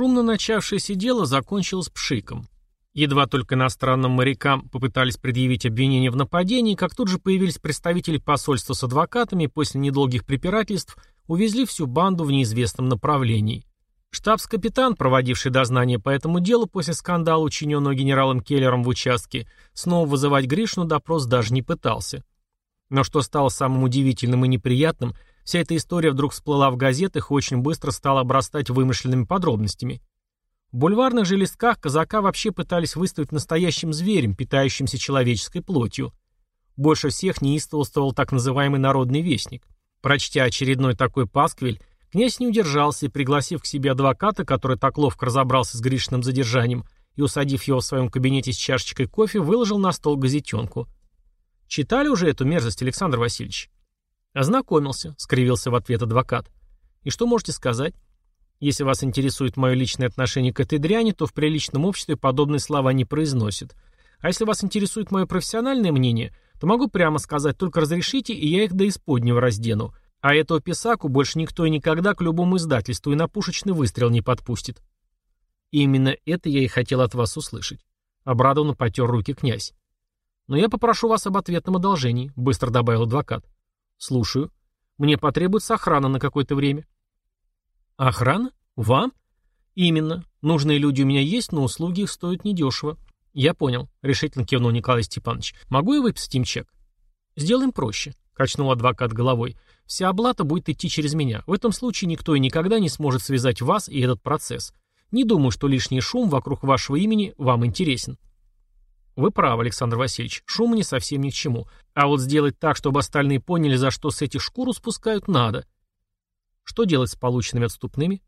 Шумно начавшееся дело закончилось пшиком. Едва только иностранным морякам попытались предъявить обвинение в нападении, как тут же появились представители посольства с адвокатами и после недолгих препирательств увезли всю банду в неизвестном направлении. Штабс-капитан, проводивший дознание по этому делу после скандала, учиненного генералом Келлером в участке, снова вызывать Гришну допрос даже не пытался. Но что стало самым удивительным и неприятным, вся эта история вдруг всплыла в газетах и очень быстро стала обрастать вымышленными подробностями. В бульварных же листках казака вообще пытались выставить настоящим зверем, питающимся человеческой плотью. Больше всех неистовствовал так называемый народный вестник. Прочтя очередной такой пасквиль, князь не удержался и, пригласив к себе адвоката, который так ловко разобрался с Гришиным задержанием, и, усадив его в своем кабинете с чашечкой кофе, выложил на стол газетенку. «Читали уже эту мерзость, Александр Васильевич?» «Ознакомился», — скривился в ответ адвокат. «И что можете сказать?» Если вас интересует мое личное отношение к этой дряни, то в приличном обществе подобные слова не произносят. А если вас интересует мое профессиональное мнение, то могу прямо сказать, только разрешите, и я их до исподнего раздену. А этого писаку больше никто и никогда к любому издательству и на пушечный выстрел не подпустит. Именно это я и хотел от вас услышать. Обрадованно потер руки князь. Но я попрошу вас об ответном одолжении, быстро добавил адвокат. Слушаю. Мне потребуется охрана на какое-то время. Охрана? Вам? Именно. Нужные люди у меня есть, но услуги их стоят недешево. Я понял, решительно кивнул Николай Степанович. Могу я выписать им чек? Сделаем проще, качнул адвокат головой. Вся оплата будет идти через меня. В этом случае никто и никогда не сможет связать вас и этот процесс. Не думаю, что лишний шум вокруг вашего имени вам интересен. Вы правы, Александр Васильевич, шум не совсем ни к чему. А вот сделать так, чтобы остальные поняли, за что с этих шкуру спускают, надо. Что делать с полученными отступными?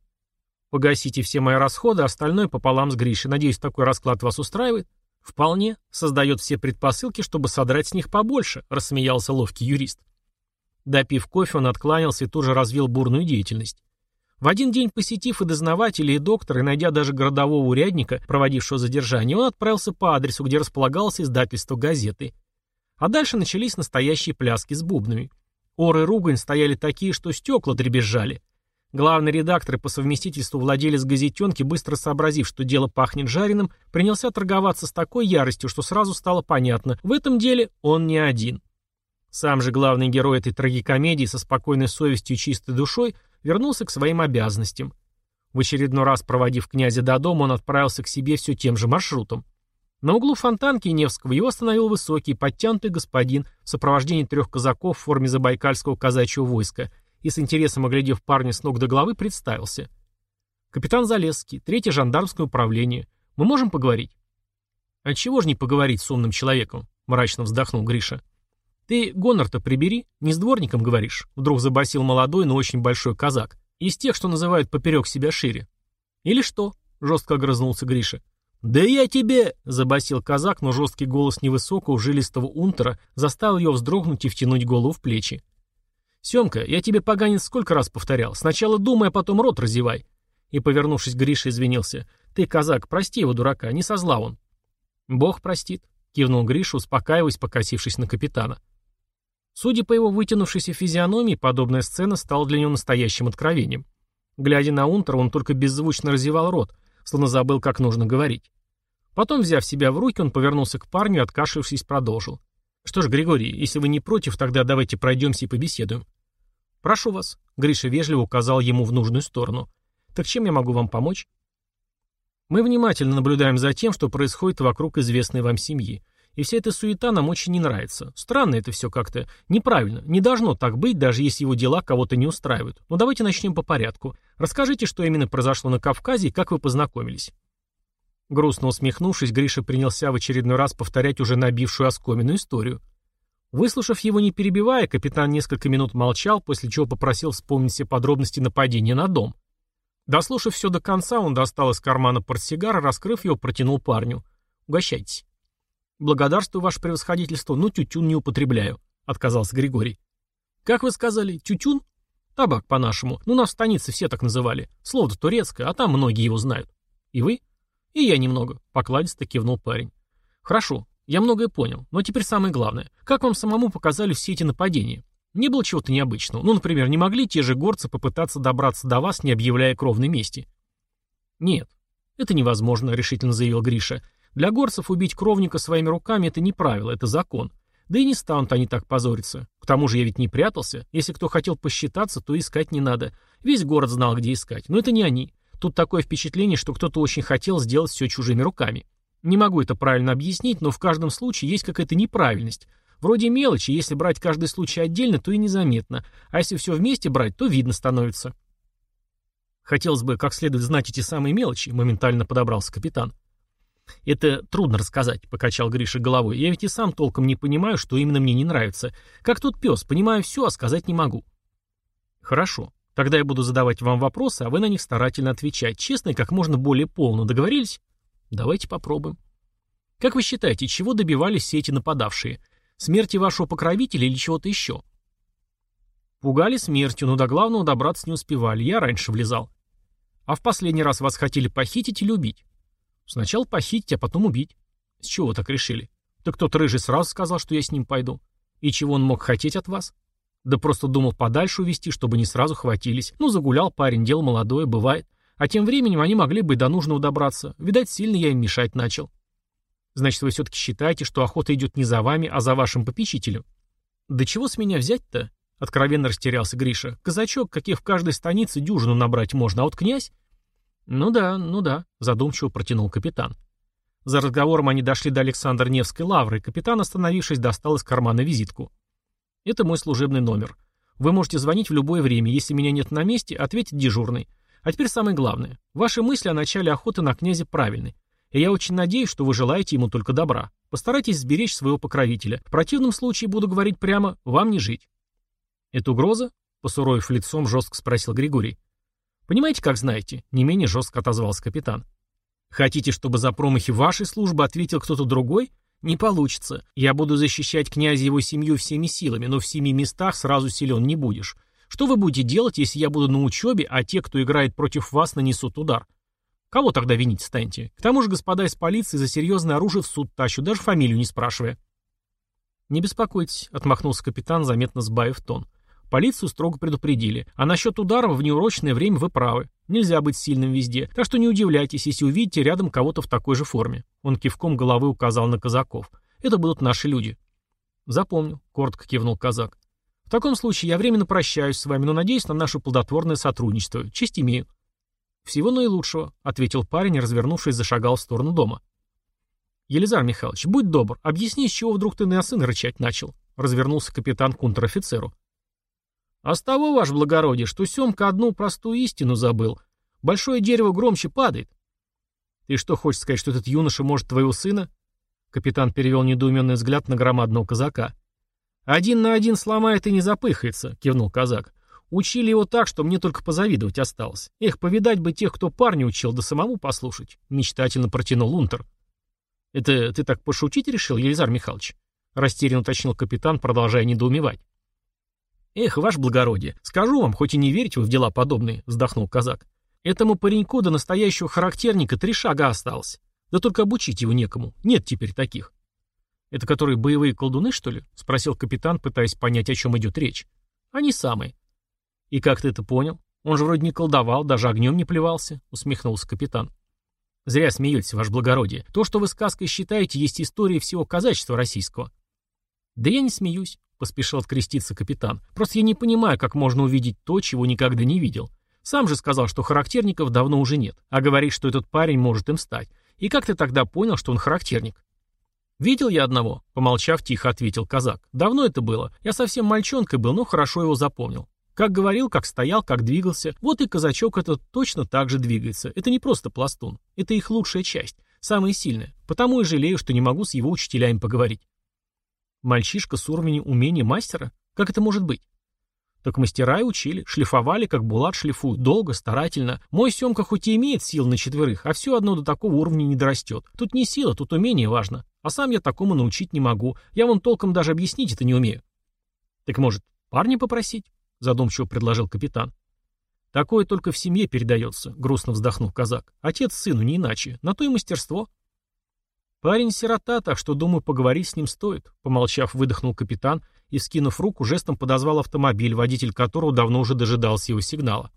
Погасите все мои расходы, остальное пополам с Гришей. Надеюсь, такой расклад вас устраивает? Вполне. Создает все предпосылки, чтобы содрать с них побольше, рассмеялся ловкий юрист. Допив кофе, он откланялся и тут же развил бурную деятельность. В один день посетив и дознавателя, и доктора, и найдя даже городового урядника, проводившего задержание, он отправился по адресу, где располагалось издательство газеты. А дальше начались настоящие пляски с бубнами. Ор и ругань стояли такие, что стекла дребезжали. Главный редактор и по совместительству владелец газетенки, быстро сообразив, что дело пахнет жареным, принялся торговаться с такой яростью, что сразу стало понятно, в этом деле он не один. Сам же главный герой этой трагикомедии со спокойной совестью и чистой душой вернулся к своим обязанностям. В очередной раз проводив князя до дома, он отправился к себе все тем же маршрутом. На углу Фонтанки Невского его остановил высокий, подтянутый господин в сопровождении трех казаков в форме забайкальского казачьего войска и с интересом оглядев парня с ног до головы, представился. «Капитан Залесский, третье жандармское управление. Мы можем поговорить?» «А чего же не поговорить с умным человеком?» — мрачно вздохнул Гриша. «Ты гонор-то прибери, не с дворником говоришь», — вдруг забасил молодой, но очень большой казак. «Из тех, что называют поперек себя шире». «Или что?» — жестко огрызнулся Гриша. «Да я тебе!» — забасил казак, но жесткий голос невысокого, жилистого унтера заставил ее вздрогнуть и втянуть голову в плечи. «Семка, я тебе, поганец, сколько раз повторял. Сначала думай, а потом рот разевай». И, повернувшись к Грише, извинился. «Ты, казак, прости его, дурака, не со зла он». «Бог простит», — кивнул Гриша, успокаиваясь, покосившись на капитана. Судя по его вытянувшейся физиономии, подобная сцена стала для него настоящим откровением. Глядя на Унтера, он только беззвучно разевал рот, словно забыл, как нужно говорить. Потом, взяв себя в руки, он повернулся к парню и, откашлившись, продолжил. «Что ж, Григорий, если вы не против, тогда давайте пройдемся и побеседуем». «Прошу вас», — Гриша вежливо указал ему в нужную сторону. «Так чем я могу вам помочь?» Мы внимательно наблюдаем за тем, что происходит вокруг известной вам семьи. И вся эта суета нам очень не нравится. Странно это все как-то. Неправильно. Не должно так быть, даже если его дела кого-то не устраивают. Но давайте начнем по порядку. Расскажите, что именно произошло на Кавказе и как вы познакомились. Грустно усмехнувшись, Гриша принялся в очередной раз повторять уже набившую оскоменную историю. Выслушав его не перебивая, капитан несколько минут молчал, после чего попросил вспомнить все подробности нападения на дом. Дослушав все до конца, он достал из кармана портсигар, раскрыв его, протянул парню. «Угощайтесь». «Благодарствую, ваше превосходительство, но тютюн не употребляю», — отказался Григорий. «Как вы сказали, тютюн?» «Табак, по-нашему. Ну, нас в станице все так называли. Слово-то турецкое, а там многие его знают». «И вы?» «И я немного», — покладисто кивнул парень. «Хорошо, я многое понял, но теперь самое главное. Как вам самому показали все эти нападения? Не было чего-то необычного. Ну, например, не могли те же горцы попытаться добраться до вас, не объявляя кровной мести?» Нет, это невозможно, решительно заявил Гриша. Для горцев убить кровника своими руками это не правило, это закон. Да и не станут они так позориться. К тому же я ведь не прятался. Если кто хотел посчитаться, то искать не надо. Весь город знал, где искать. Но это не они. Тут такое впечатление, что кто-то очень хотел сделать все чужими руками. Не могу это правильно объяснить, но в каждом случае есть какая-то неправильность. Вроде мелочи, если брать каждый случай отдельно, то и незаметно. А если все вместе брать, то видно становится. Хотелось бы как следует знать эти самые мелочи, моментально подобрался капитан. «Это трудно рассказать», — покачал Гриша головой. «Я ведь и сам толком не понимаю, что именно мне не нравится. Как тут пес, понимаю все, а сказать не могу». «Хорошо. Тогда я буду задавать вам вопросы, а вы на них старательно отвечать. Честно и как можно более полно. Договорились?» «Давайте попробуем». «Как вы считаете, чего добивались все эти нападавшие? Смерти вашего покровителя или чего-то еще?» «Пугали смертью, но до главного добраться не успевали. Я раньше влезал». «А в последний раз вас хотели похитить или убить?» Сначала похитить, а потом убить. С чего вы так решили? Так тот рыжий сразу сказал, что я с ним пойду. И чего он мог хотеть от вас? Да просто думал подальше увести, чтобы не сразу хватились. Ну, загулял парень, дело молодое, бывает. А тем временем они могли бы до нужного добраться. Видать, сильно я им мешать начал. Значит, вы все-таки считаете, что охота идет не за вами, а за вашим попечителем? Да чего с меня взять-то? Откровенно растерялся Гриша. Казачок, каких в каждой станице дюжину набрать можно, а вот князь? «Ну да, ну да», — задумчиво протянул капитан. За разговором они дошли до Александр Невской лавры, и капитан, остановившись, достал из кармана визитку. «Это мой служебный номер. Вы можете звонить в любое время. Если меня нет на месте, ответит дежурный. А теперь самое главное. Ваши мысли о начале охоты на князя правильны. И я очень надеюсь, что вы желаете ему только добра. Постарайтесь сберечь своего покровителя. В противном случае, буду говорить прямо, вам не жить». «Это угроза?» — посуровив лицом, жестко спросил Григорий. «Понимаете, как знаете?» — не менее жестко отозвался капитан. «Хотите, чтобы за промахи вашей службы ответил кто-то другой? Не получится. Я буду защищать князя и его семью всеми силами, но в семи местах сразу силен не будешь. Что вы будете делать, если я буду на учебе, а те, кто играет против вас, нанесут удар? Кого тогда винить станете? К тому же господа из полиции за серьезное оружие в суд тащут, даже фамилию не спрашивая». «Не беспокойтесь», — отмахнулся капитан, заметно сбавив тон. Полицию строго предупредили. А насчет ударов в неурочное время вы правы. Нельзя быть сильным везде. Так что не удивляйтесь, если увидите рядом кого-то в такой же форме. Он кивком головы указал на казаков. Это будут наши люди. Запомню, коротко кивнул казак. В таком случае я временно прощаюсь с вами, но надеюсь на наше плодотворное сотрудничество. Честь имею. Всего наилучшего, ответил парень развернувшись, зашагал в сторону дома. Елизар Михайлович, будь добр, объясни, с чего вдруг ты на сын рычать начал. Развернулся капитан к унтер-офицеру. А с того, ваше благородие, что Семка одну простую истину забыл. Большое дерево громче падает. Ты что, хочешь сказать, что этот юноша может твоего сына? Капитан перевел недоуменный взгляд на громадного казака. «Один на один сломает и не запыхается», — кивнул казак. «Учили его так, что мне только позавидовать осталось. Эх, повидать бы тех, кто парня учил, да самому послушать», — мечтательно протянул Унтер. «Это ты так пошутить решил, Елизар Михайлович?» — растерянно уточнил капитан, продолжая недоумевать. «Эх, ваше благородие, скажу вам, хоть и не верите вы в дела подобные», — вздохнул казак. «Этому пареньку до настоящего характерника три шага осталось. Да только обучить его некому. Нет теперь таких». «Это которые боевые колдуны, что ли?» — спросил капитан, пытаясь понять, о чем идет речь. «Они самые». «И как ты это понял? Он же вроде не колдовал, даже огнем не плевался», — усмехнулся капитан. «Зря смеетесь, ваше благородие. То, что вы сказкой считаете, есть история всего казачества российского». «Да я не смеюсь поспешил откреститься капитан. «Просто я не понимаю, как можно увидеть то, чего никогда не видел. Сам же сказал, что характерников давно уже нет, а говорит, что этот парень может им стать. И как ты тогда понял, что он характерник?» «Видел я одного», — помолчав, тихо ответил казак. «Давно это было. Я совсем мальчонкой был, но хорошо его запомнил. Как говорил, как стоял, как двигался. Вот и казачок этот точно так же двигается. Это не просто пластун. Это их лучшая часть, самая сильная. Потому и жалею, что не могу с его учителями поговорить. Мальчишка с уровнем умения мастера? Как это может быть? Так мастера и учили, шлифовали, как булат шлифуют, долго, старательно. Мой Семка хоть и имеет сил на четверых, а все одно до такого уровня не дорастет. Тут не сила, тут умение важно. А сам я такому научить не могу. Я вон толком даже объяснить это не умею. Так может, парня попросить? Задумчиво предложил капитан. Такое только в семье передается, грустно вздохнул казак. Отец сыну не иначе. На то и мастерство. «Парень сирота, так что, думаю, поговорить с ним стоит», — помолчав, выдохнул капитан и, скинув руку, жестом подозвал автомобиль, водитель которого давно уже дожидался его сигнала.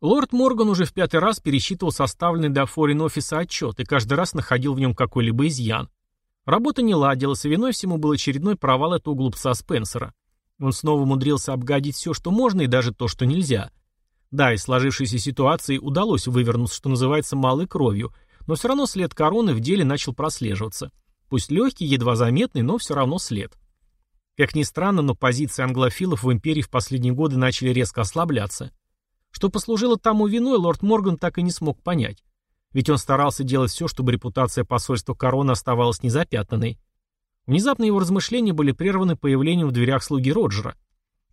Лорд Морган уже в пятый раз пересчитывал составленный до Office отчет и каждый раз находил в нем какой-либо изъян. Работа не ладилась, и виной всему был очередной провал этого глупца Спенсера. Он снова умудрился обгадить все, что можно, и даже то, что нельзя. Да, из сложившейся ситуации удалось вывернуться, что называется, малой кровью, но все равно след короны в деле начал прослеживаться. Пусть легкий, едва заметный, но все равно след. Как ни странно, но позиции англофилов в империи в последние годы начали резко ослабляться. Что послужило тому виной, лорд Морган так и не смог понять. Ведь он старался делать все, чтобы репутация посольства короны оставалась незапятнанной. Внезапно его размышления были прерваны появлением в дверях слуги Роджера.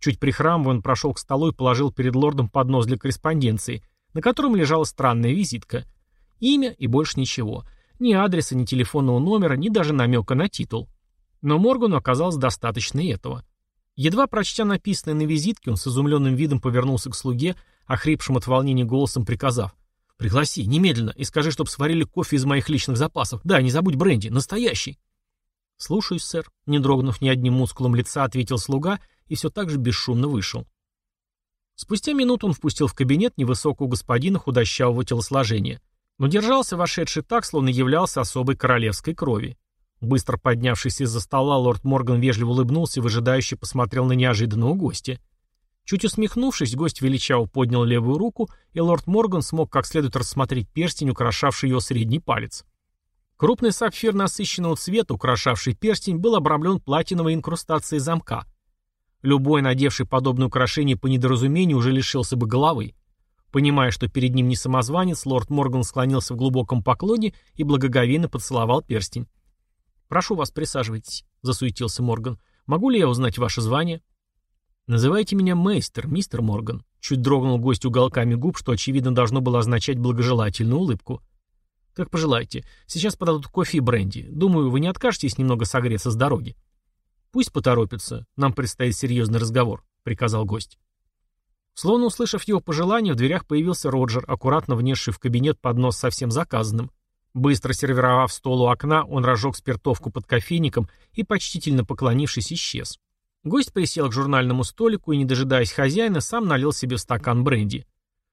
Чуть прихрамывая, он прошел к столу и положил перед лордом поднос для корреспонденции, на котором лежала странная визитка. Имя и больше ничего. Ни адреса, ни телефонного номера, ни даже намека на титул. Но Моргану оказалось достаточно этого. Едва прочтя написанное на визитке, он с изумленным видом повернулся к слуге, охрипшим от волнения голосом приказав. «Пригласи, немедленно, и скажи, чтоб сварили кофе из моих личных запасов. Да, не забудь бренди, настоящий». «Слушаюсь, сэр», — не дрогнув ни одним мускулом лица, ответил слуга и все так же бесшумно вышел. Спустя минуту он впустил в кабинет невысокого господина худощавого телосложения, но держался вошедший так, словно являлся особой королевской крови. Быстро поднявшись из-за стола, лорд Морган вежливо улыбнулся и выжидающе посмотрел на неожиданного гостя. Чуть усмехнувшись, гость величаво поднял левую руку, и лорд Морган смог как следует рассмотреть перстень, украшавший его средний палец. Крупный сапфир насыщенного цвета, украшавший перстень, был обрамлен платиновой инкрустацией замка. Любой, надевший подобное украшение по недоразумению, уже лишился бы головы. Понимая, что перед ним не самозванец, лорд Морган склонился в глубоком поклоне и благоговейно поцеловал перстень. «Прошу вас, присаживайтесь», — засуетился Морган. «Могу ли я узнать ваше звание?» «Называйте меня мейстер, мистер Морган», — чуть дрогнул гость уголками губ, что, очевидно, должно было означать благожелательную улыбку. «Как пожелаете. Сейчас подадут кофе и бренди. Думаю, вы не откажетесь немного согреться с дороги». «Пусть поторопится. Нам предстоит серьезный разговор», — приказал гость. Словно услышав его пожелание, в дверях появился Роджер, аккуратно внесший в кабинет поднос со всем заказанным. Быстро сервировав стол у окна, он разжег спиртовку под кофейником и, почтительно поклонившись, исчез. Гость присел к журнальному столику и, не дожидаясь хозяина, сам налил себе стакан бренди.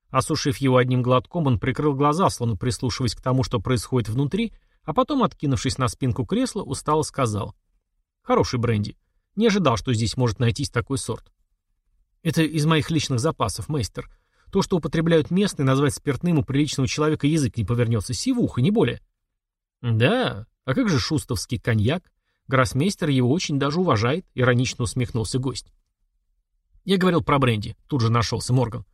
Осушив его одним глотком, он прикрыл глаза, словно прислушиваясь к тому, что происходит внутри, а потом, откинувшись на спинку кресла, устало сказал. «Хороший бренди. Не ожидал, что здесь может найтись такой сорт». «Это из моих личных запасов, мейстер. То, что употребляют местные, назвать спиртным у приличного человека язык не повернется. Сивуха, не более». «Да? А как же шустовский коньяк? Гроссмейстер его очень даже уважает, иронично усмехнулся гость. Я говорил про бренди, тут же нашелся Морган.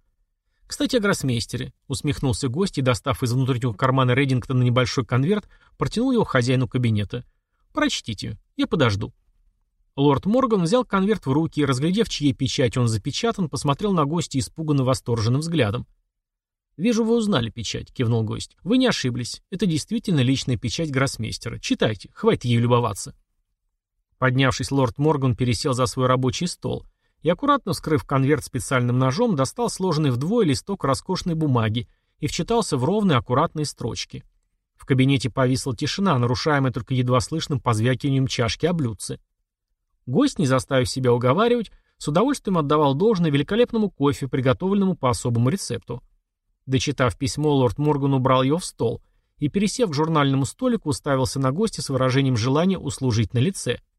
Кстати, о гроссмейстере, усмехнулся гость и, достав из внутреннего кармана Реддингтона небольшой конверт, протянул его хозяину кабинета. Прочтите, я подожду. Лорд Морган взял конверт в руки и, разглядев, чьей печать он запечатан, посмотрел на гостя испуганно восторженным взглядом. «Вижу, вы узнали печать», — кивнул гость. «Вы не ошиблись. Это действительно личная печать гроссмейстера. Читайте, хватит ею любоваться». Поднявшись, лорд Морган пересел за свой рабочий стол и, аккуратно вскрыв конверт специальным ножом, достал сложенный вдвое листок роскошной бумаги и вчитался в ровные аккуратные строчки. В кабинете повисла тишина, нарушаемая только едва слышным позвякиванием чашки о блюдце. Гость, не заставив себя уговаривать, с удовольствием отдавал должное великолепному кофе, приготовленному по особому рецепту. Дочитав письмо, лорд Морган убрал его в стол и, пересев к журнальному столику, уставился на гостя с выражением желания услужить на лице —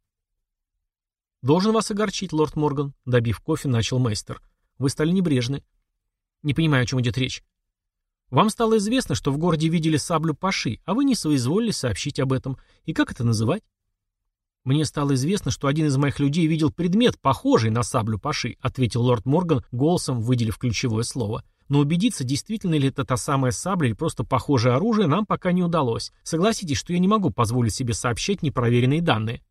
«Должен вас огорчить, лорд Морган», — добив кофе, начал мейстер. «Вы стали небрежны». «Не понимаю, о чем идет речь». «Вам стало известно, что в городе видели саблю Паши, а вы не соизволили сообщить об этом. И как это называть?» «Мне стало известно, что один из моих людей видел предмет, похожий на саблю Паши», ответил лорд Морган, голосом выделив ключевое слово. «Но убедиться, действительно ли это та самая сабля или просто похожее оружие, нам пока не удалось. Согласитесь, что я не могу позволить себе сообщать непроверенные данные».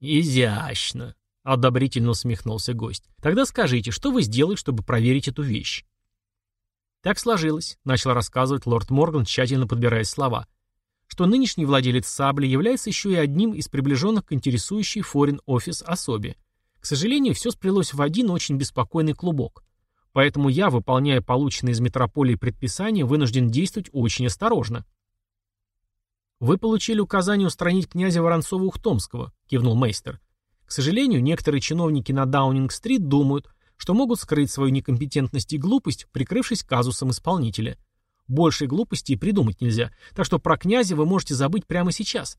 «Изящно», — одобрительно усмехнулся гость. «Тогда скажите, что вы сделали, чтобы проверить эту вещь?» «Так сложилось», — начал рассказывать лорд Морган, тщательно подбирая слова, что нынешний владелец сабли является еще и одним из приближенных к интересующей форин офис особе. К сожалению, все сплелось в один очень беспокойный клубок. Поэтому я, выполняя полученные из метрополии предписания, вынужден действовать очень осторожно. «Вы получили указание устранить князя Воронцова-Ухтомского», — кивнул мейстер. «К сожалению, некоторые чиновники на Даунинг-стрит думают, что могут скрыть свою некомпетентность и глупость, прикрывшись казусом исполнителя. Большей глупости и придумать нельзя, так что про князя вы можете забыть прямо сейчас.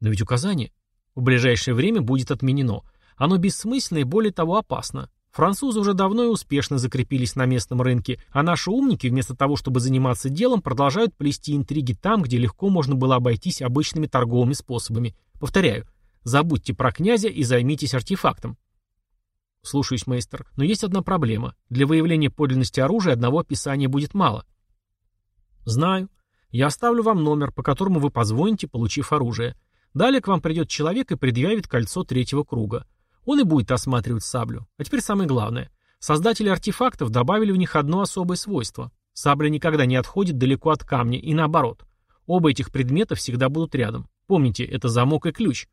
Но ведь указание в ближайшее время будет отменено. Оно бессмысленно и более того опасно. Французы уже давно и успешно закрепились на местном рынке, а наши умники, вместо того, чтобы заниматься делом, продолжают плести интриги там, где легко можно было обойтись обычными торговыми способами. Повторяю, забудьте про князя и займитесь артефактом. Слушаюсь, мейстер, но есть одна проблема. Для выявления подлинности оружия одного описания будет мало. Знаю. Я оставлю вам номер, по которому вы позвоните, получив оружие. Далее к вам придет человек и предъявит кольцо третьего круга. Он и будет осматривать саблю. А теперь самое главное. Создатели артефактов добавили в них одно особое свойство. Сабля никогда не отходит далеко от камня, и наоборот. Оба этих предмета всегда будут рядом. Помните, это замок и ключ.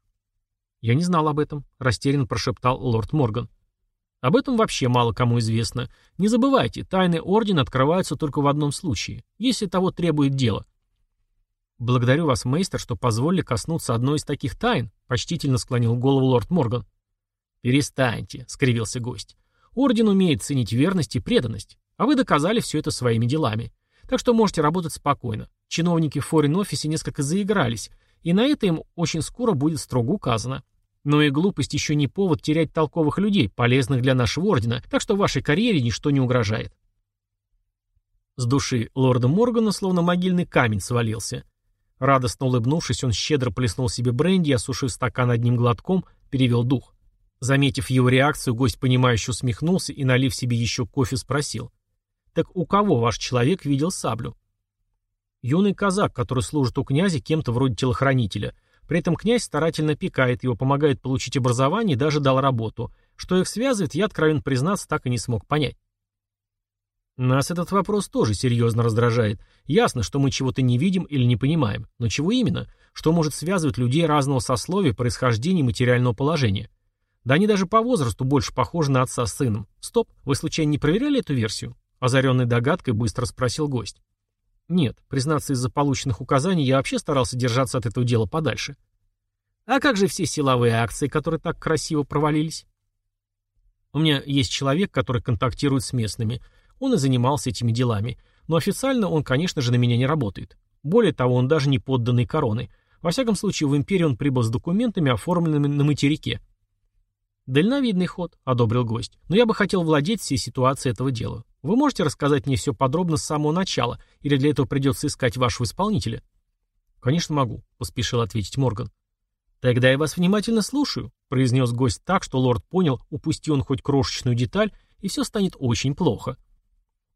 Я не знал об этом, растерянно прошептал лорд Морган. Об этом вообще мало кому известно. Не забывайте, тайны ордена открываются только в одном случае, если того требует дело. Благодарю вас, мейстер, что позволили коснуться одной из таких тайн, почтительно склонил голову лорд Морган. «Перестаньте», — скривился гость. «Орден умеет ценить верность и преданность, а вы доказали все это своими делами. Так что можете работать спокойно. Чиновники в форин-офисе несколько заигрались, и на это им очень скоро будет строго указано. Но и глупость еще не повод терять толковых людей, полезных для нашего ордена, так что вашей карьере ничто не угрожает». С души лорда Моргана словно могильный камень свалился. Радостно улыбнувшись, он щедро плеснул себе бренди и, осушив стакан одним глотком, перевел дух. Заметив его реакцию, гость понимающе усмехнулся и, налив себе еще кофе, спросил. «Так у кого ваш человек видел саблю?» «Юный казак, который служит у князя кем-то вроде телохранителя. При этом князь старательно пекает его, помогает получить образование и даже дал работу. Что их связывает, я, откровенно признаться, так и не смог понять». Нас этот вопрос тоже серьезно раздражает. Ясно, что мы чего-то не видим или не понимаем. Но чего именно? Что может связывать людей разного сословия, происхождения и материального положения? Да они даже по возрасту больше похожи на отца с сыном. Стоп, вы случайно не проверяли эту версию? Озаренной догадкой быстро спросил гость. Нет, признаться, из-за полученных указаний я вообще старался держаться от этого дела подальше. А как же все силовые акции, которые так красиво провалились? У меня есть человек, который контактирует с местными. Он и занимался этими делами. Но официально он, конечно же, на меня не работает. Более того, он даже не подданный короны. Во всяком случае, в империю он прибыл с документами, оформленными на материке. «Дальновидный ход», — одобрил гость. «Но я бы хотел владеть всей ситуацией этого дела. Вы можете рассказать мне все подробно с самого начала, или для этого придется искать вашего исполнителя?» «Конечно могу», — поспешил ответить Морган. «Тогда я вас внимательно слушаю», — произнес гость так, что лорд понял, упусти он хоть крошечную деталь, и все станет очень плохо.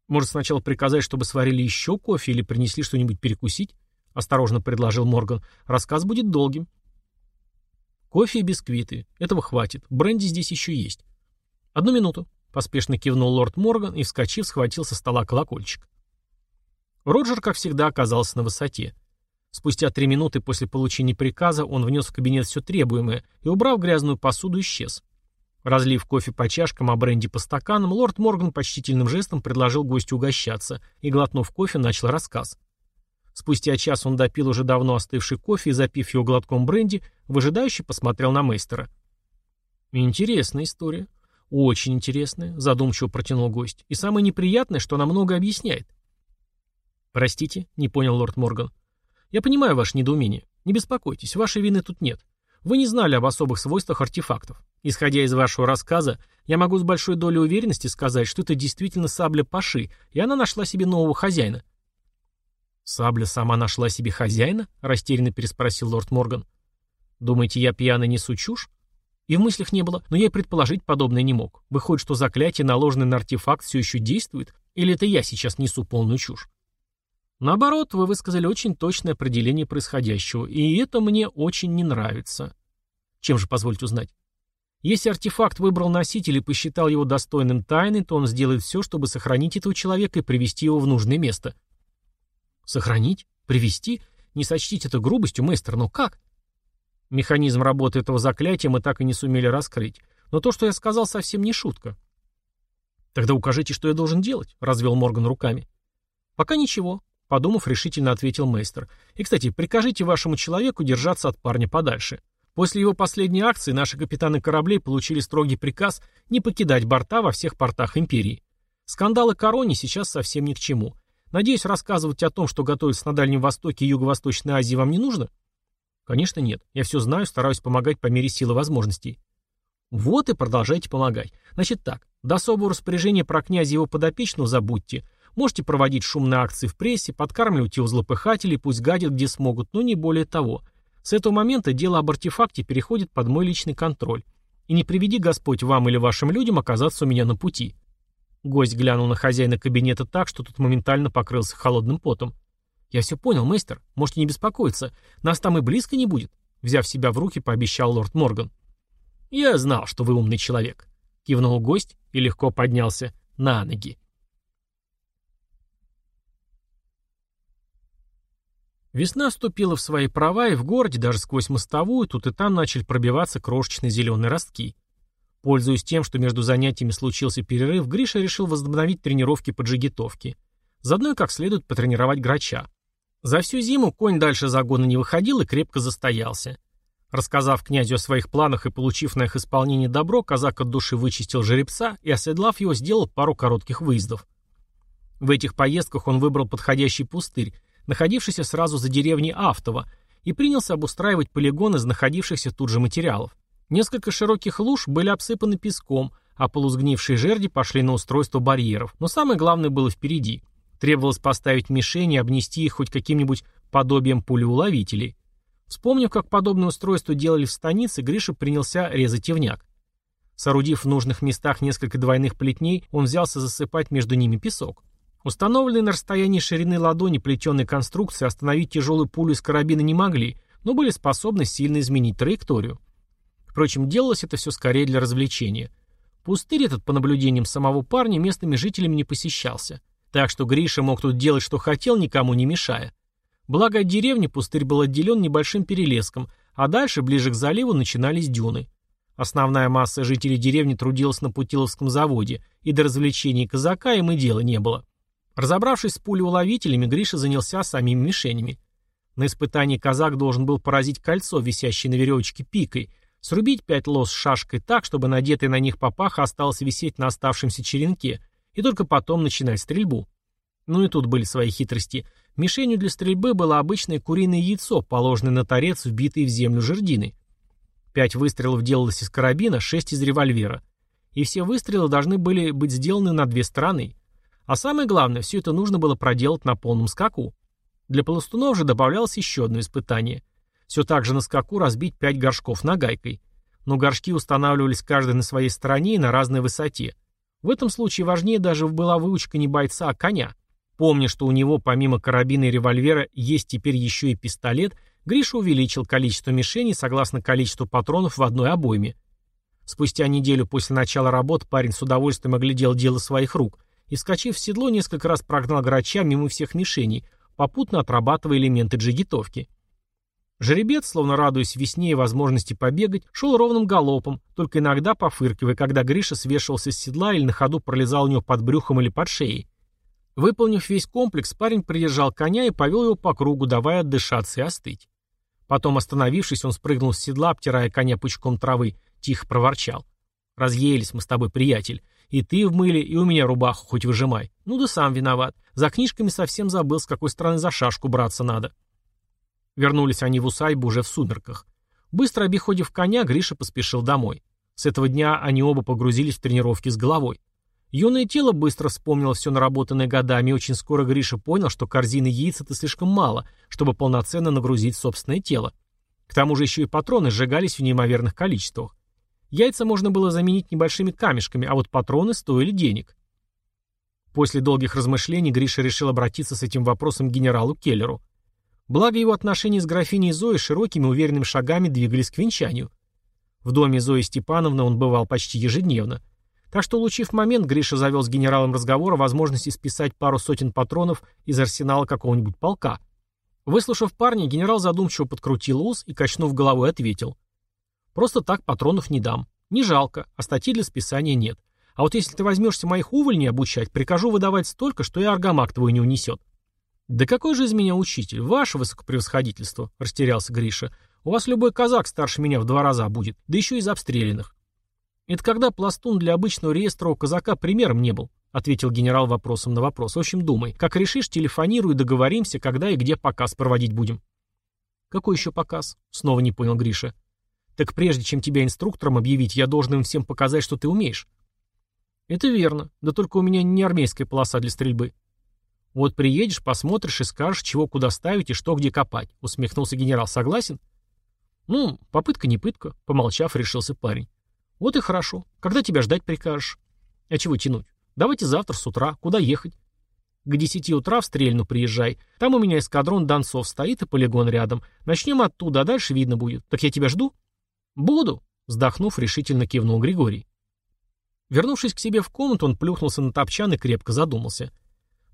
«Может, сначала приказать, чтобы сварили еще кофе или принесли что-нибудь перекусить?» — осторожно предложил Морган. «Рассказ будет долгим». Кофе и бисквиты. Этого хватит. Бренди здесь еще есть. Одну минуту. Поспешно кивнул лорд Морган и, вскочив, схватил со стола колокольчик. Роджер, как всегда, оказался на высоте. Спустя три минуты после получения приказа он внес в кабинет все требуемое и, убрав грязную посуду, исчез. Разлив кофе по чашкам, а бренди по стаканам, лорд Морган почтительным жестом предложил гостю угощаться и, глотнув кофе, начал рассказ. Спустя час он допил уже давно остывший кофе и, запив его глотком бренди, выжидающе посмотрел на мейстера. «Интересная история. Очень интересная», — задумчиво протянул гость. «И самое неприятное, что она много объясняет». «Простите», — не понял лорд Морган. «Я понимаю ваше недоумение. Не беспокойтесь, вашей вины тут нет. Вы не знали об особых свойствах артефактов. Исходя из вашего рассказа, я могу с большой долей уверенности сказать, что это действительно сабля Паши, и она нашла себе нового хозяина. «Сабля сама нашла себе хозяина?» — растерянно переспросил лорд Морган. «Думаете, я пьяный несу чушь?» И в мыслях не было, но я и предположить подобное не мог. Выходит, что заклятие, наложенное на артефакт, все еще действует? Или это я сейчас несу полную чушь? Наоборот, вы высказали очень точное определение происходящего, и это мне очень не нравится. Чем же, позвольте узнать? Если артефакт выбрал носитель и посчитал его достойным тайны, то он сделает все, чтобы сохранить этого человека и привести его в нужное место. Сохранить? Привести? Не сочтите это грубостью, мастер, но как? Механизм работы этого заклятия мы так и не сумели раскрыть. Но то, что я сказал, совсем не шутка. Тогда укажите, что я должен делать, развел Морган руками. Пока ничего, подумав, решительно ответил мастер. И, кстати, прикажите вашему человеку держаться от парня подальше. После его последней акции наши капитаны кораблей получили строгий приказ не покидать борта во всех портах империи. Скандалы Корони сейчас совсем ни к чему. Надеюсь, рассказывать о том, что готовится на Дальнем Востоке и Юго-Восточной Азии, вам не нужно? Конечно, нет. Я все знаю, стараюсь помогать по мере силы возможностей. Вот и продолжайте помогать. Значит так, до особого распоряжения про князя его подопечного забудьте. Можете проводить шумные акции в прессе, подкармливать его злопыхателей, пусть гадят где смогут, но не более того. С этого момента дело об артефакте переходит под мой личный контроль. И не приведи Господь вам или вашим людям оказаться у меня на пути. Гость глянул на хозяина кабинета так, что тот моментально покрылся холодным потом. «Я все понял, мастер. Можете не беспокоиться. Нас там и близко не будет», — взяв себя в руки, пообещал лорд Морган. «Я знал, что вы умный человек», — кивнул гость и легко поднялся на ноги. Весна вступила в свои права, и в городе, даже сквозь мостовую, тут и там начали пробиваться крошечные зеленые ростки. Пользуясь тем, что между занятиями случился перерыв, Гриша решил возобновить тренировки по джигитовке. Заодно и как следует потренировать грача. За всю зиму конь дальше загона не выходил и крепко застоялся. Рассказав князю о своих планах и получив на их исполнение добро, казак от души вычистил жеребца и, оседлав его, сделал пару коротких выездов. В этих поездках он выбрал подходящий пустырь, находившийся сразу за деревней Автово, и принялся обустраивать полигон из находившихся тут же материалов. Несколько широких луж были обсыпаны песком, а полузгнившие жерди пошли на устройство барьеров. Но самое главное было впереди. Требовалось поставить мишени и обнести их хоть каким-нибудь подобием пулеуловителей. Вспомнив, как подобное устройство делали в станице, Гриша принялся резать ивняк. Соорудив в нужных местах несколько двойных плетней, он взялся засыпать между ними песок. Установленные на расстоянии ширины ладони плетеные конструкции остановить тяжелую пулю из карабина не могли, но были способны сильно изменить траекторию. Впрочем, делалось это все скорее для развлечения. Пустырь этот, по наблюдениям самого парня, местными жителями не посещался. Так что Гриша мог тут делать, что хотел, никому не мешая. Благо от деревни пустырь был отделен небольшим перелеском, а дальше, ближе к заливу, начинались дюны. Основная масса жителей деревни трудилась на Путиловском заводе, и до развлечений казака им и дела не было. Разобравшись с пулеуловителями, Гриша занялся самими мишенями. На испытании казак должен был поразить кольцо, висящее на веревочке пикой, Срубить пять лос шашкой так, чтобы надетая на них папаха осталась висеть на оставшемся черенке, и только потом начинать стрельбу. Ну и тут были свои хитрости. Мишенью для стрельбы было обычное куриное яйцо, положенное на торец, вбитый в землю жердины. Пять выстрелов делалось из карабина, шесть из револьвера. И все выстрелы должны были быть сделаны на две стороны. А самое главное, все это нужно было проделать на полном скаку. Для полостунов же добавлялось еще одно испытание – все так же на скаку разбить пять горшков нагайкой. Но горшки устанавливались каждый на своей стороне и на разной высоте. В этом случае важнее даже была выучка не бойца, а коня. Помня, что у него помимо карабина и револьвера есть теперь еще и пистолет, Гриша увеличил количество мишеней согласно количеству патронов в одной обойме. Спустя неделю после начала работ парень с удовольствием оглядел дело своих рук и, вскочив в седло, несколько раз прогнал грача мимо всех мишеней, попутно отрабатывая элементы джигитовки. Жеребец, словно радуясь весне и возможности побегать, шел ровным галопом, только иногда пофыркивая, когда Гриша свешивался с седла или на ходу пролезал у него под брюхом или под шеей. Выполнив весь комплекс, парень придержал коня и повел его по кругу, давая отдышаться и остыть. Потом, остановившись, он спрыгнул с седла, обтирая коня пучком травы, тихо проворчал. «Разъелись мы с тобой, приятель. И ты в мыле, и у меня рубаху хоть выжимай. Ну да сам виноват. За книжками совсем забыл, с какой стороны за шашку браться надо». Вернулись они в усадьбу уже в сумерках. Быстро обиходив коня, Гриша поспешил домой. С этого дня они оба погрузились в тренировки с головой. Юное тело быстро вспомнило все наработанное годами, и очень скоро Гриша понял, что корзины яиц это слишком мало, чтобы полноценно нагрузить собственное тело. К тому же еще и патроны сжигались в неимоверных количествах. Яйца можно было заменить небольшими камешками, а вот патроны стоили денег. После долгих размышлений Гриша решил обратиться с этим вопросом к генералу Келлеру. Благо его отношения с графиней Зоей широкими уверенными шагами двигались к венчанию. В доме Зои Степановны он бывал почти ежедневно. Так что, улучив момент, Гриша завел с генералом разговор о возможности списать пару сотен патронов из арсенала какого-нибудь полка. Выслушав парня, генерал задумчиво подкрутил ус и, качнув головой, ответил. «Просто так патронов не дам. Не жалко, а статьи для списания нет. А вот если ты возьмешься моих увольней обучать, прикажу выдавать столько, что и аргамак твой не унесет». «Да какой же из меня учитель? Ваше высокопревосходительство!» — растерялся Гриша. «У вас любой казак старше меня в два раза будет, да еще из обстрелянных». «Это когда пластун для обычного реестрового казака примером не был», — ответил генерал вопросом на вопрос. «В общем, думай. Как решишь, телефонируй, договоримся, когда и где показ проводить будем». «Какой еще показ?» — снова не понял Гриша. «Так прежде чем тебя инструктором объявить, я должен им всем показать, что ты умеешь». «Это верно. Да только у меня не армейская полоса для стрельбы». «Вот приедешь, посмотришь и скажешь, чего куда ставить и что где копать», — усмехнулся генерал. «Согласен?» «Ну, попытка не пытка», — помолчав, решился парень. «Вот и хорошо. Когда тебя ждать прикажешь?» «А чего тянуть? Давайте завтра с утра. Куда ехать?» «К десяти утра в Стрельну приезжай. Там у меня эскадрон Донцов стоит и полигон рядом. Начнем оттуда, а дальше видно будет. Так я тебя жду?» «Буду», — вздохнув, решительно кивнул Григорий. Вернувшись к себе в комнату, он плюхнулся на топчан и крепко задумался —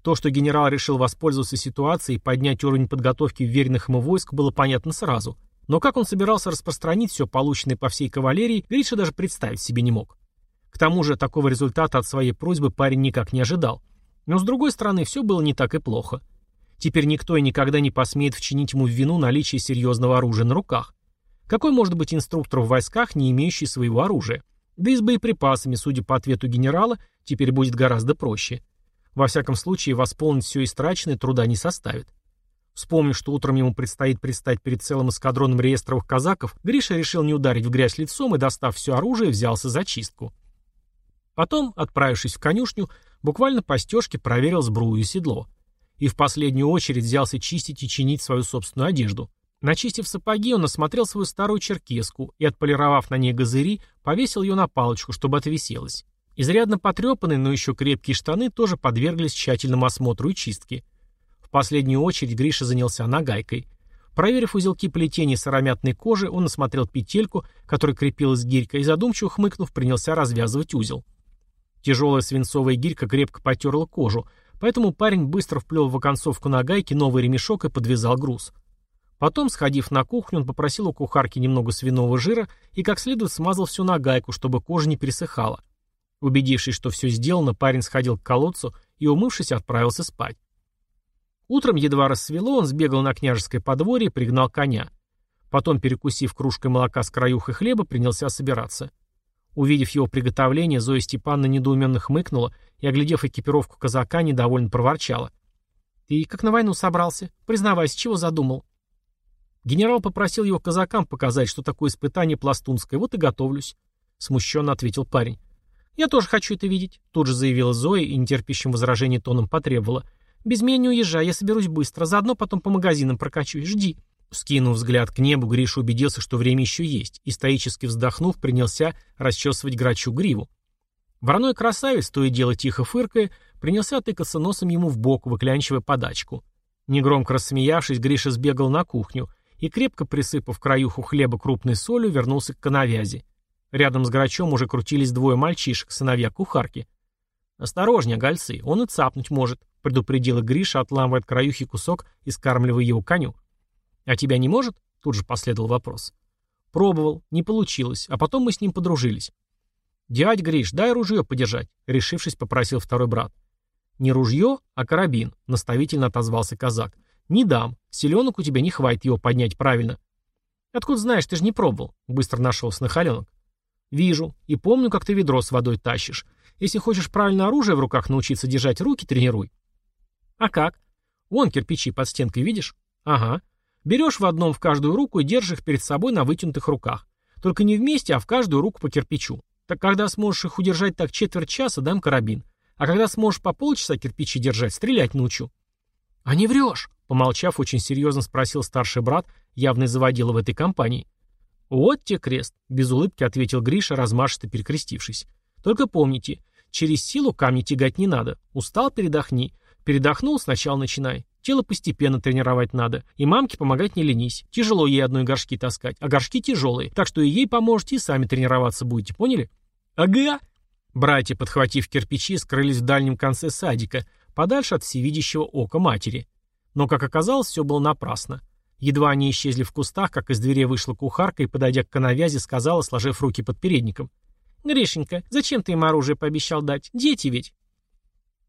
то, что генерал решил воспользоваться ситуацией и поднять уровень подготовки вверенных ему войск, было понятно сразу. Но как он собирался распространить все полученное по всей кавалерии, Гриша даже представить себе не мог. К тому же такого результата от своей просьбы парень никак не ожидал. Но с другой стороны, все было не так и плохо. Теперь никто и никогда не посмеет вчинить ему в вину наличие серьезного оружия на руках. Какой может быть инструктор в войсках, не имеющий своего оружия? Да и с боеприпасами, судя по ответу генерала, теперь будет гораздо проще. Во всяком случае, восполнить все истраченное труда не составит. Вспомнив, что утром ему предстоит предстать перед целым эскадроном реестровых казаков, Гриша решил не ударить в грязь лицом и, достав все оружие, взялся за чистку. Потом, отправившись в конюшню, буквально по стежке проверил сбрую и седло. И в последнюю очередь взялся чистить и чинить свою собственную одежду. Начистив сапоги, он осмотрел свою старую черкеску и, отполировав на ней газыри, повесил ее на палочку, чтобы отвиселась. Изрядно потрепанные, но еще крепкие штаны тоже подверглись тщательному осмотру и чистке. В последнюю очередь Гриша занялся нагайкой. Проверив узелки плетения сыромятной кожи, он осмотрел петельку, которая крепилась гирька, и задумчиво хмыкнув, принялся развязывать узел. Тяжелая свинцовая гирька крепко потерла кожу, поэтому парень быстро вплел в оконцовку нагайки новый ремешок и подвязал груз. Потом, сходив на кухню, он попросил у кухарки немного свиного жира и как следует смазал всю нагайку, чтобы кожа не пересыхала. Убедившись, что все сделано, парень сходил к колодцу и, умывшись, отправился спать. Утром едва рассвело, он сбегал на княжеское подворье и пригнал коня. Потом, перекусив кружкой молока с краюхой хлеба, принялся собираться. Увидев его приготовление, Зоя Степановна недоуменно хмыкнула и, оглядев экипировку казака, недовольно проворчала. «Ты как на войну собрался? Признавайся, чего задумал?» Генерал попросил его казакам показать, что такое испытание пластунское, вот и готовлюсь. Смущенно ответил парень. «Я тоже хочу это видеть», — тут же заявила Зоя и нетерпящим возражений тоном потребовала. «Без меня не уезжай, я соберусь быстро, заодно потом по магазинам прокачусь, жди». Скинув взгляд к небу, Гриша убедился, что время еще есть, и, стоически вздохнув, принялся расчесывать грачу гриву. Вороной красавец, то и дело тихо фыркая, принялся тыкаться носом ему в бок, выклянчивая подачку. Негромко рассмеявшись, Гриша сбегал на кухню и, крепко присыпав краюху хлеба крупной солью, вернулся к коновязи. Рядом с грачом уже крутились двое мальчишек, сыновья кухарки. «Осторожнее, гольцы, он и цапнуть может», — предупредила Гриша, отламывая от краюхи кусок и скармливая его коню. «А тебя не может?» — тут же последовал вопрос. «Пробовал, не получилось, а потом мы с ним подружились». «Дядь Гриш, дай ружье подержать», — решившись, попросил второй брат. «Не ружье, а карабин», — наставительно отозвался казак. «Не дам. Селенок у тебя не хватит его поднять правильно». «Откуда знаешь, ты же не пробовал?» — быстро нашелся нахаленок. «Вижу. И помню, как ты ведро с водой тащишь. Если хочешь правильно оружие в руках научиться держать, руки тренируй». «А как?» «Вон кирпичи под стенкой, видишь?» «Ага. Берешь в одном в каждую руку и держишь их перед собой на вытянутых руках. Только не вместе, а в каждую руку по кирпичу. Так когда сможешь их удержать так четверть часа, дам карабин. А когда сможешь по полчаса кирпичи держать, стрелять научу». «А не врешь?» Помолчав, очень серьезно спросил старший брат, явный заводила в этой компании. «Вот те крест», — без улыбки ответил Гриша, размашисто перекрестившись. «Только помните, через силу камни тягать не надо. Устал — передохни. Передохнул — сначала начинай. Тело постепенно тренировать надо. И мамке помогать не ленись. Тяжело ей одной горшки таскать, а горшки тяжелые. Так что и ей поможете, и сами тренироваться будете, поняли? Ага. Братья, подхватив кирпичи, скрылись в дальнем конце садика, подальше от всевидящего ока матери. Но, как оказалось, все было напрасно. Едва они исчезли в кустах, как из двери вышла кухарка и, подойдя к коновязи, сказала, сложив руки под передником. «Гришенька, зачем ты им оружие пообещал дать? Дети ведь!»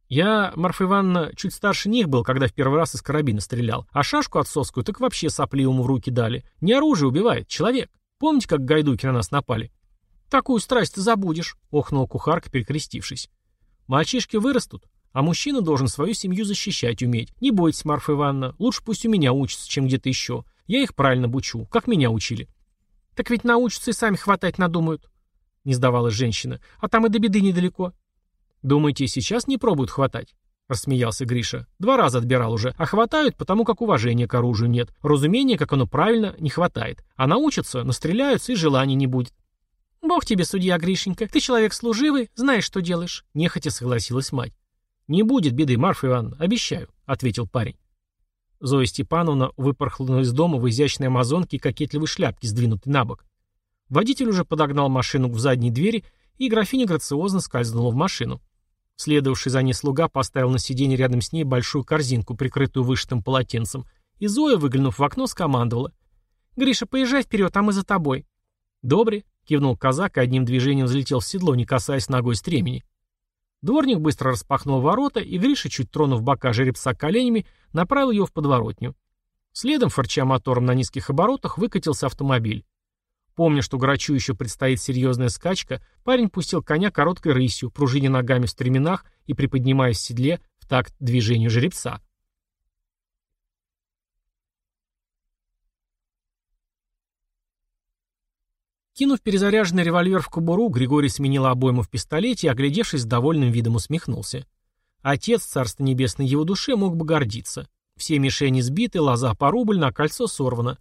Я, Марфа Ивановна, чуть старше них был, когда в первый раз из карабина стрелял, а шашку отцовскую так вообще сопливому в руки дали. Не оружие убивает, человек. Помните, как гайдуки на нас напали? Такую страсть ты забудешь, охнула кухарка, перекрестившись. Мальчишки вырастут, а мужчина должен свою семью защищать уметь. Не бойтесь, Марфа Ивановна, лучше пусть у меня учатся, чем где-то еще. Я их правильно бучу, как меня учили. Так ведь научатся и сами хватать надумают. Не сдавалась женщина. А там и до беды недалеко. «Думаете, сейчас не пробуют хватать?» — рассмеялся Гриша. «Два раза отбирал уже, а хватают, потому как уважения к оружию нет. Разумения, как оно правильно, не хватает. А научатся, настреляются и желаний не будет». «Бог тебе, судья Гришенька, ты человек служивый, знаешь, что делаешь», — нехотя согласилась мать. «Не будет беды, Марфа Ивановна, обещаю», — ответил парень. Зоя Степановна выпорхнула из дома в изящной амазонке и кокетливой шляпке, сдвинутой на бок. Водитель уже подогнал машину к задней двери, и графиня грациозно скользнула в машину. Следовавший за ней слуга поставил на сиденье рядом с ней большую корзинку, прикрытую вышитым полотенцем, и Зоя, выглянув в окно, скомандовала. «Гриша, поезжай вперед, а мы за тобой». «Добре», — кивнул казак и одним движением взлетел в седло, не касаясь ногой стремени. Дворник быстро распахнул ворота, и Гриша, чуть тронув бока жеребца коленями, направил его в подворотню. Следом, форча мотором на низких оборотах, выкатился автомобиль. Помня, что грачу еще предстоит серьезная скачка, парень пустил коня короткой рысью, пружиня ногами в стременах и приподнимаясь в седле в такт движению жеребца. Кинув перезаряженный револьвер в кобуру, Григорий сменил обойму в пистолете и, оглядевшись, с довольным видом усмехнулся. Отец, царство небесное его душе, мог бы гордиться. Все мишени сбиты, лоза порублена, а кольцо сорвано.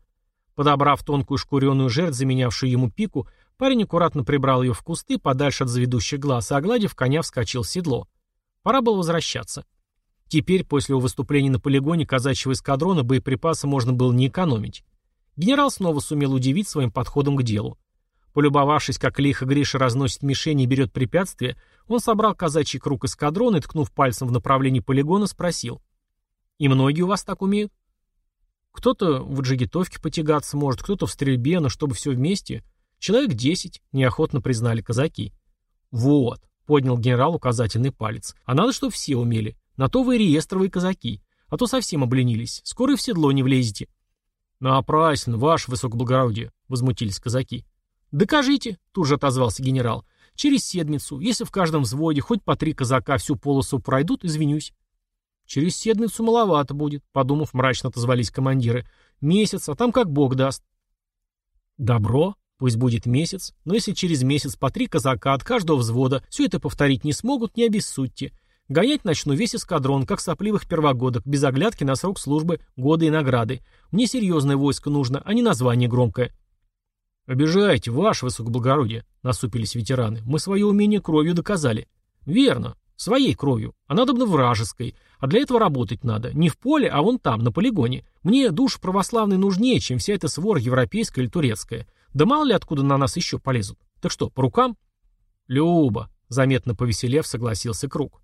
Подобрав тонкую шкуренную жертв, заменявшую ему пику, парень аккуратно прибрал ее в кусты, подальше от заведущих глаз, и, огладив коня, вскочил в седло. Пора было возвращаться. Теперь, после его выступления на полигоне казачьего эскадрона, боеприпасы можно было не экономить. Генерал снова сумел удивить своим подходом к делу. Полюбовавшись, как лихо Гриша разносит мишени и берет препятствия, он собрал казачий круг эскадрона и, ткнув пальцем в направлении полигона, спросил. «И многие у вас так умеют?» Кто-то в джигитовке потягаться может, кто-то в стрельбе, но чтобы все вместе. Человек десять, неохотно признали казаки. Вот, поднял генерал указательный палец. А надо, чтобы все умели. На то вы реестровые казаки. А то совсем обленились. Скоро и в седло не влезете. Напрасно, ваше высокоблагородие, возмутились казаки. Докажите, тут же отозвался генерал. Через седмицу, если в каждом взводе хоть по три казака всю полосу пройдут, извинюсь. Через седмицу маловато будет, подумав, мрачно отозвались командиры. Месяц, а там как бог даст. Добро, пусть будет месяц, но если через месяц по три казака от каждого взвода все это повторить не смогут, не обессудьте. Гонять начну весь эскадрон, как сопливых первогодок, без оглядки на срок службы, годы и награды. Мне серьезное войско нужно, а не название громкое. «Обижаете, ваше высокоблагородие», — насупились ветераны. «Мы свое умение кровью доказали». «Верно. Своей кровью, а надо бы вражеской. А для этого работать надо. Не в поле, а вон там, на полигоне. Мне душ православный нужнее, чем вся эта свора европейская или турецкая. Да мало ли откуда на нас еще полезут. Так что, по рукам? Люба, заметно повеселев, согласился Круг.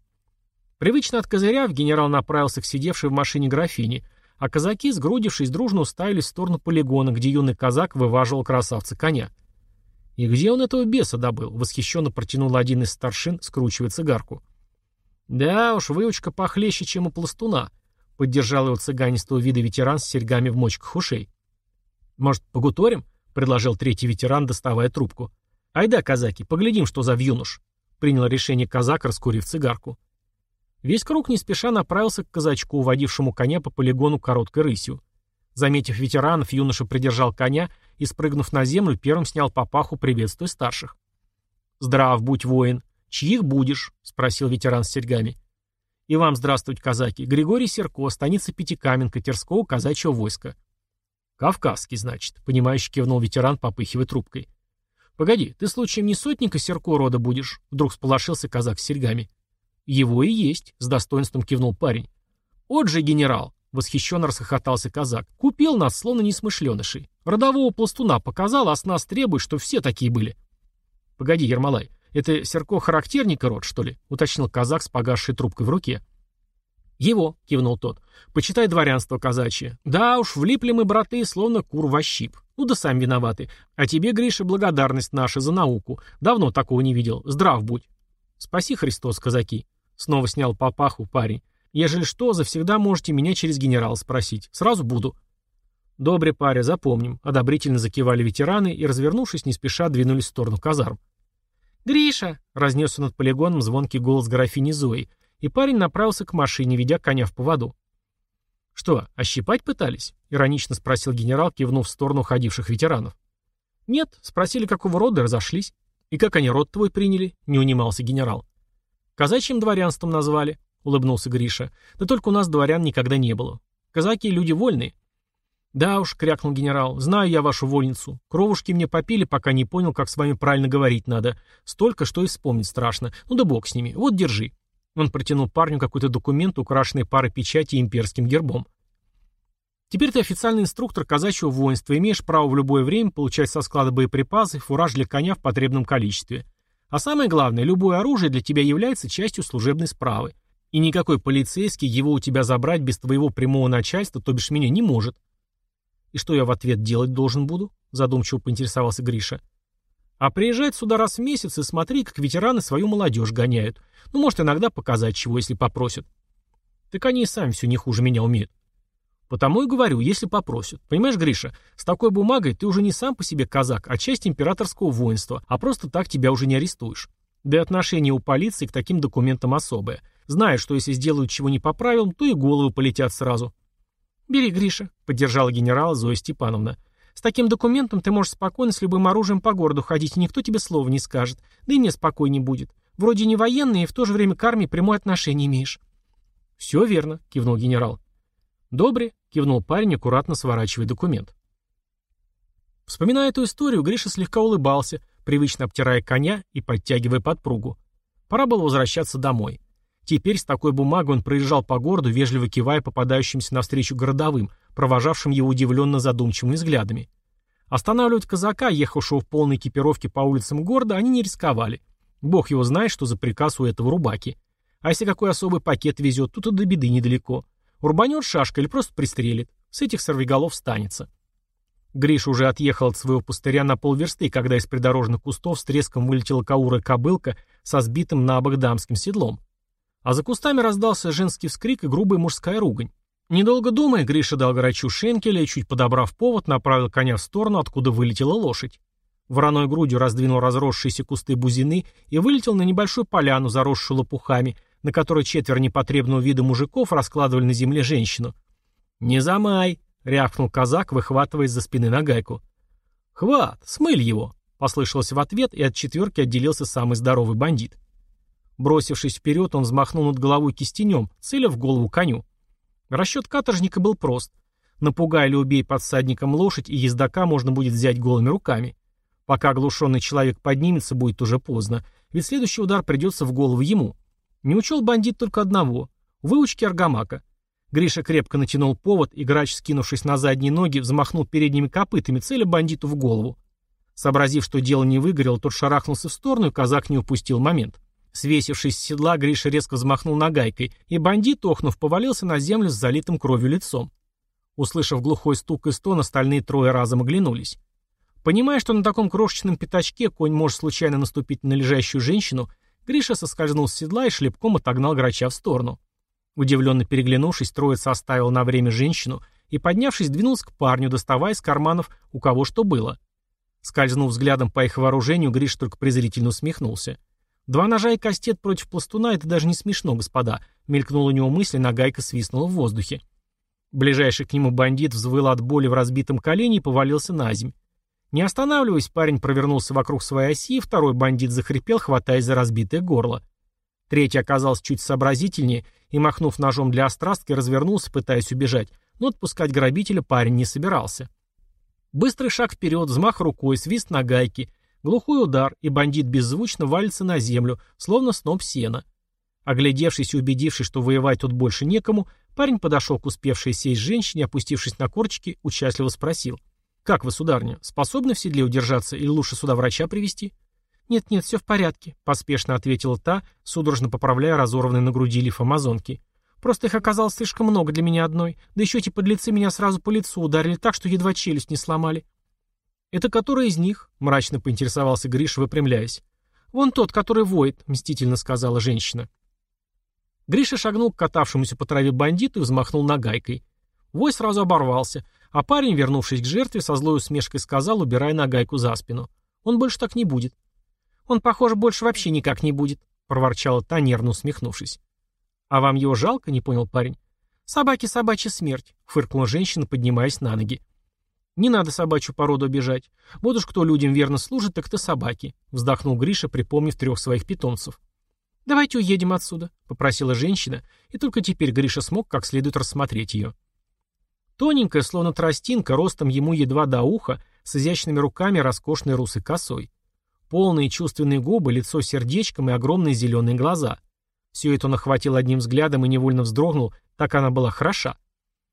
Привычно откозыряв, генерал направился к сидевшей в машине графине, а казаки, сгрудившись, дружно уставились в сторону полигона, где юный казак вываживал красавца коня. «И где он этого беса добыл?» — восхищенно протянул один из старшин, скручивая цигарку. «Да уж, выучка похлеще, чем у пластуна», — поддержал его цыганистого вида ветеран с серьгами в мочках ушей. «Может, погуторим?» — предложил третий ветеран, доставая трубку. «Айда, казаки, поглядим, что за вьюнош», — принял решение казак, раскурив цигарку. Весь круг не спеша направился к казачку, уводившему коня по полигону короткой рысью. Заметив ветеранов, юноша придержал коня и, спрыгнув на землю, первым снял папаху, приветствуя старших. «Здрав будь, воин!» «Чьих будешь?» — спросил ветеран с серьгами. «И вам здравствуйте, казаки. Григорий Серко, станица Пятикаменка, Терского казачьего войска». «Кавказский, значит», — понимающе кивнул ветеран, попыхивая трубкой. «Погоди, ты случаем не сотника Серко рода будешь?» — вдруг сполошился казак с серьгами. «Его и есть», — с достоинством кивнул парень. «Вот же генерал!» — восхищенно расхохотался казак. «Купил нас, словно несмышленышей. Родового пластуна показал, а с нас требует, что все такие были». «Погоди, Ермолай, «Это Серко характерника род, что ли?» — уточнил казак с погасшей трубкой в руке. «Его», — кивнул тот. «Почитай дворянство казачье. Да уж, влипли мы, браты, словно кур во щип. Ну да сами виноваты. А тебе, Гриша, благодарность наша за науку. Давно такого не видел. Здрав будь». «Спаси Христос, казаки». Снова снял папаху парень. «Ежели что, завсегда можете меня через генерала спросить. Сразу буду». «Добре, паря, запомним», — одобрительно закивали ветераны и, развернувшись, не спеша двинулись в сторону казарм. «Гриша!» — разнесся над полигоном звонкий голос графини Зои, и парень направился к машине, ведя коня в поводу. «Что, ощипать пытались?» — иронично спросил генерал, кивнув в сторону ходивших ветеранов. «Нет, спросили, какого рода, разошлись. И как они род твой приняли?» — не унимался генерал. «Казачьим дворянством назвали», — улыбнулся Гриша. «Да только у нас дворян никогда не было. Казаки — люди вольные». «Да уж», — крякнул генерал, — «знаю я вашу вольницу. Кровушки мне попили, пока не понял, как с вами правильно говорить надо. Столько, что и вспомнить страшно. Ну да бог с ними. Вот, держи». Он протянул парню какой-то документ, украшенный парой печати и имперским гербом. «Теперь ты официальный инструктор казачьего воинства, имеешь право в любое время получать со склада боеприпасы, фураж для коня в потребном количестве. А самое главное, любое оружие для тебя является частью служебной справы. И никакой полицейский его у тебя забрать без твоего прямого начальства, то бишь меня, не может. И что я в ответ делать должен буду? Задумчиво поинтересовался Гриша. А приезжать сюда раз в месяц и смотри, как ветераны свою молодежь гоняют. Ну, может, иногда показать чего, если попросят. Так они и сами все не хуже меня умеют. Потому и говорю, если попросят. Понимаешь, Гриша, с такой бумагой ты уже не сам по себе казак, а часть императорского воинства, а просто так тебя уже не арестуешь. Да и отношение у полиции к таким документам особое. Знают, что если сделают чего не по правилам, то и головы полетят сразу. «Бери, Гриша», — поддержала генерала Зоя Степановна. «С таким документом ты можешь спокойно с любым оружием по городу ходить, и никто тебе слова не скажет. Да и мне спокойнее будет. Вроде не военный, и в то же время к армии прямое отношение имеешь». «Все верно», — кивнул генерал. «Добре», — кивнул парень, аккуратно сворачивая документ. Вспоминая эту историю, Гриша слегка улыбался, привычно обтирая коня и подтягивая подпругу. Пора было возвращаться домой. Теперь с такой бумагой он проезжал по городу, вежливо кивая попадающимся навстречу городовым, провожавшим его удивленно задумчивыми взглядами. Останавливать казака, ехавшего в полной экипировке по улицам города, они не рисковали. Бог его знает, что за приказ у этого рубаки. А если какой особый пакет везет, тут и до беды недалеко. Урбанет шашка или просто пристрелит. С этих сорвиголов станется. Гриш уже отъехал от своего пустыря на полверсты, когда из придорожных кустов с треском вылетела каурая кобылка со сбитым на бок дамским седлом. А за кустами раздался женский вскрик и грубая мужская ругань. Недолго думая, Гриша дал грачу шенкеля и, чуть подобрав повод, направил коня в сторону, откуда вылетела лошадь. Вороной грудью раздвинул разросшиеся кусты бузины и вылетел на небольшую поляну, заросшую лопухами, на которой четверо непотребного вида мужиков раскладывали на земле женщину. «Не замай!» — рявкнул казак, выхватывая из-за спины нагайку. «Хват! Смыль его!» — послышалось в ответ, и от четверки отделился самый здоровый бандит. Бросившись вперед, он взмахнул над головой кистенем, целя в голову коню. Расчет каторжника был прост. Напугай или убей подсадником лошадь, и ездока можно будет взять голыми руками. Пока оглушенный человек поднимется, будет уже поздно, ведь следующий удар придется в голову ему. Не учел бандит только одного — выучки аргамака. Гриша крепко натянул повод, и грач, скинувшись на задние ноги, взмахнул передними копытами, целя бандиту в голову. Сообразив, что дело не выгорело, тот шарахнулся в сторону, и казак не упустил момент. Свесившись с седла, Гриша резко взмахнул нагайкой, и бандит, охнув, повалился на землю с залитым кровью лицом. Услышав глухой стук и стон, остальные трое разом оглянулись. Понимая, что на таком крошечном пятачке конь может случайно наступить на лежащую женщину, Гриша соскользнул с седла и шлепком отогнал грача в сторону. Удивленно переглянувшись, троица оставил на время женщину и, поднявшись, двинулся к парню, доставая из карманов у кого что было. Скользнув взглядом по их вооружению, Гриша только презрительно усмехнулся. Два ножа и кастет против пластуна — это даже не смешно, господа. Мелькнула у него мысль, нагайка свистнула в воздухе. Ближайший к нему бандит взвыл от боли в разбитом колене и повалился на земь. Не останавливаясь, парень провернулся вокруг своей оси, второй бандит захрипел, хватаясь за разбитое горло. Третий оказался чуть сообразительнее и, махнув ножом для острастки, развернулся, пытаясь убежать, но отпускать грабителя парень не собирался. Быстрый шаг вперед, взмах рукой, свист на гайке, глухой удар, и бандит беззвучно валится на землю, словно сноп сена. Оглядевшись и убедившись, что воевать тут больше некому, парень подошел к успевшей сесть женщине, опустившись на корчики, участливо спросил. «Как вы, сударня, способны в седле удержаться или лучше сюда врача привести «Нет-нет, все в порядке», — поспешно ответила та, судорожно поправляя разорванный на груди лиф амазонки. «Просто их оказалось слишком много для меня одной, да еще эти подлецы меня сразу по лицу ударили так, что едва челюсть не сломали». «Это который из них?» — мрачно поинтересовался Гриш, выпрямляясь. «Вон тот, который воет», — мстительно сказала женщина. Гриша шагнул к катавшемуся по траве бандиту и взмахнул нагайкой. Вой сразу оборвался, а парень, вернувшись к жертве, со злой усмешкой сказал, убирая нагайку за спину. «Он больше так не будет». «Он, похоже, больше вообще никак не будет», — проворчала та, нервно усмехнувшись. «А вам его жалко?» — не понял парень. «Собаки собачья смерть», — фыркнула женщина, поднимаясь на ноги. «Не надо собачью породу обижать. Вот уж кто людям верно служит, так это собаки», — вздохнул Гриша, припомнив трех своих питомцев. «Давайте уедем отсюда», — попросила женщина, и только теперь Гриша смог как следует рассмотреть ее. Тоненькая, словно тростинка, ростом ему едва до уха, с изящными руками роскошной русой косой. Полные чувственные губы, лицо сердечком и огромные зеленые глаза. Все это он охватил одним взглядом и невольно вздрогнул, так она была хороша.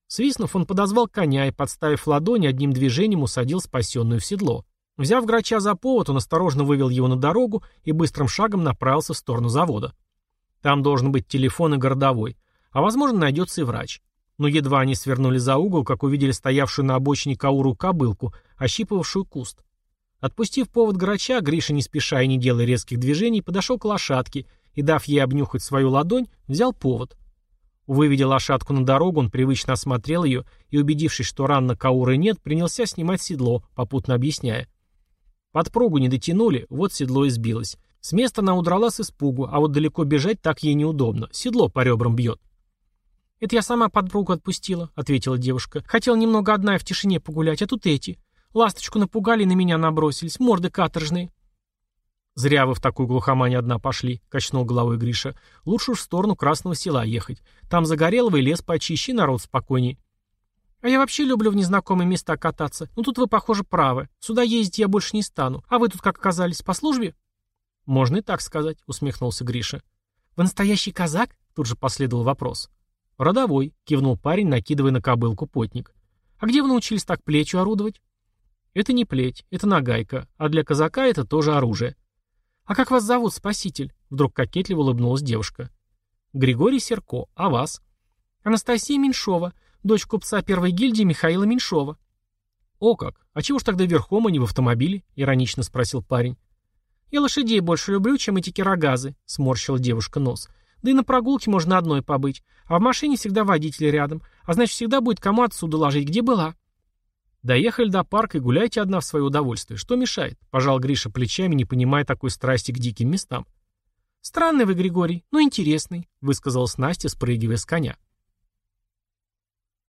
Свистнув, он подозвал коня и, подставив ладони, одним движением усадил спасенную в седло. Взяв грача за повод, он осторожно вывел его на дорогу и быстрым шагом направился в сторону завода. Там должен быть телефон и городовой, а возможно найдется и врач. Но едва они свернули за угол, как увидели стоявшую на обочине кауру кобылку, ощипывавшую куст. Отпустив повод грача, Гриша, не спеша и не делая резких движений, подошел к лошадке и, дав ей обнюхать свою ладонь, взял повод. Выведя лошадку на дорогу, он привычно осмотрел ее и, убедившись, что ран на Кауры нет, принялся снимать седло, попутно объясняя. Подпругу не дотянули, вот седло и. С места она удрала с испугу, а вот далеко бежать так ей неудобно. Седло по ребрам бьет. «Это я сама подпругу отпустила», — ответила девушка. «Хотела немного одна в тишине погулять, а тут эти. Ласточку напугали и на меня набросились. Морды каторжные». «Зря вы в такую глухомань одна пошли», — качнул головой Гриша. «Лучше уж в сторону Красного села ехать. Там загорелого и лес почище, народ спокойней». «А я вообще люблю в незнакомые места кататься. Ну тут вы, похоже, правы. Сюда ездить я больше не стану. А вы тут как оказались, по службе?» «Можно и так сказать», — усмехнулся Гриша. «Вы настоящий казак?» — тут же последовал вопрос. «Родовой», — кивнул парень, накидывая на кобылку потник. «А где вы научились так плечью орудовать?» «Это не плеть, это нагайка, а для казака это тоже оружие». «А как вас зовут, спаситель?» Вдруг кокетливо улыбнулась девушка. «Григорий Серко. А вас?» «Анастасия Меньшова, дочь купца первой гильдии Михаила Меньшова». «О как! А чего ж тогда верхом, а не в автомобиле?» — иронично спросил парень. «Я лошадей больше люблю, чем эти кирогазы», — сморщила девушка нос. «Да и на прогулке можно одной побыть, а в машине всегда водитель рядом, а значит, всегда будет кому отсюда ложить, где была». Доехали до парка и гуляйте одна в свое удовольствие. Что мешает? Пожал Гриша плечами, не понимая такой страсти к диким местам. Странный вы, Григорий, но интересный, высказалась Настя, спрыгивая с коня.